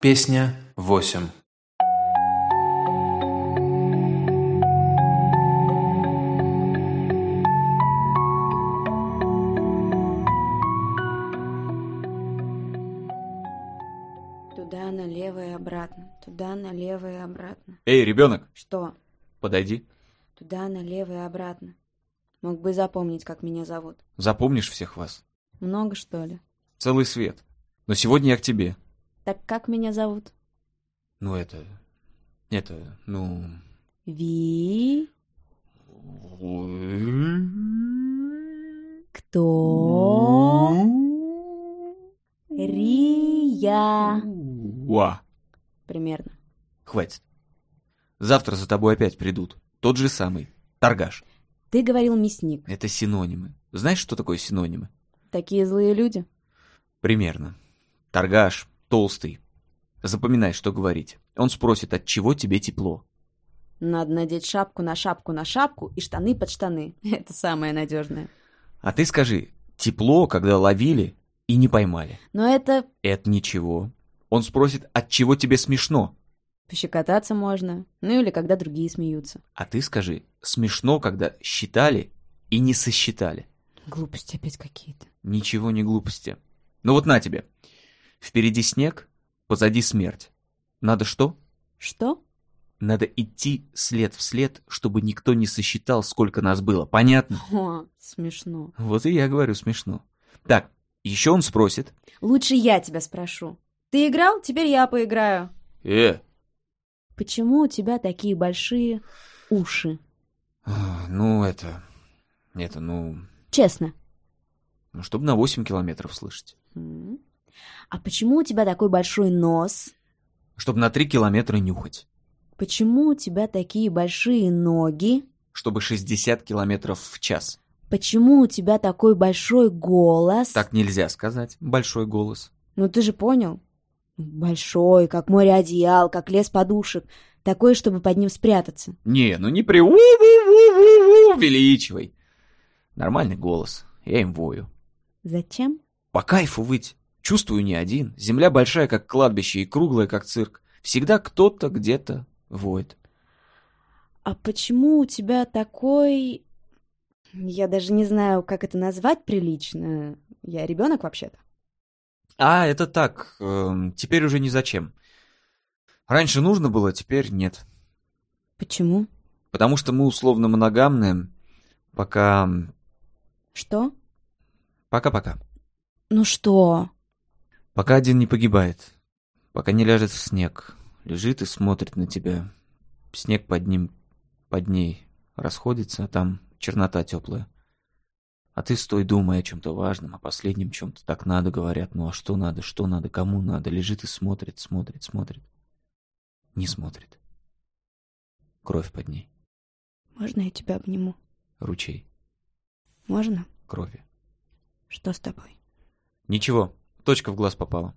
Песня 8 Туда, налево и обратно. Туда, налево и обратно. Эй, ребенок, Что? подойди. Туда, налево и обратно. Мог бы запомнить, как меня зовут. Запомнишь всех вас. Много, что ли? Целый свет. Но сегодня я к тебе. Так как меня зовут? Ну это... Это, ну... Ви... Кто? Рия. Уа. Примерно. Хватит. Завтра за тобой опять придут. Тот же самый. Торгаш. Ты говорил мясник. Это синонимы. Знаешь, что такое синонимы? Такие злые люди. Примерно. Торгаш, толстый. Запоминай, что говорить. Он спросит, от чего тебе тепло. Надо надеть шапку на шапку на шапку и штаны под штаны. Это самое надежное. А ты скажи, тепло, когда ловили и не поймали. Но это Это ничего. Он спросит, от чего тебе смешно. пощекотаться можно. Ну или когда другие смеются. А ты скажи, смешно, когда считали и не сосчитали. Глупости опять какие-то. Ничего не глупости. Ну вот на тебе. Впереди снег, позади смерть. Надо что? Что? Надо идти след в след, чтобы никто не сосчитал, сколько нас было. Понятно? О, смешно. Вот и я говорю смешно. Так, еще он спросит. Лучше я тебя спрошу. Ты играл? Теперь я поиграю. Э, Почему у тебя такие большие уши? а, ну это... Это, ну... Честно. Ну, чтобы на 8 километров слышать. А почему у тебя такой большой нос? Чтобы на 3 километра нюхать. Почему у тебя такие большие ноги? Чтобы 60 километров в час. Почему у тебя такой большой голос? Так нельзя сказать. Большой голос. Ну ты же понял. Большой, как море одеял, как лес подушек. Такой, чтобы под ним спрятаться. Не, ну не при у увеличивай. Нормальный голос. Я им вою. Зачем? По кайфу выть. Чувствую не один. Земля большая, как кладбище, и круглая, как цирк. Всегда кто-то где-то воет. А почему у тебя такой... Я даже не знаю, как это назвать прилично. Я ребенок вообще-то. А, это так. эм, теперь уже ни зачем. Раньше нужно было, теперь нет. Почему? Потому что мы условно моногамные. Пока... Что? Пока-пока. Ну что? Пока один не погибает. Пока не ляжет в снег. Лежит и смотрит на тебя. Снег под ним, под ней расходится, а там чернота теплая. А ты стой, думай о чем-то важном, о последнем чем-то. Так надо, говорят. Ну а что надо, что надо, кому надо? Лежит и смотрит, смотрит, смотрит. Не смотрит. Кровь под ней. Можно я тебя обниму? Ручей. Можно? Крови. Что с тобой? Ничего, точка в глаз попала.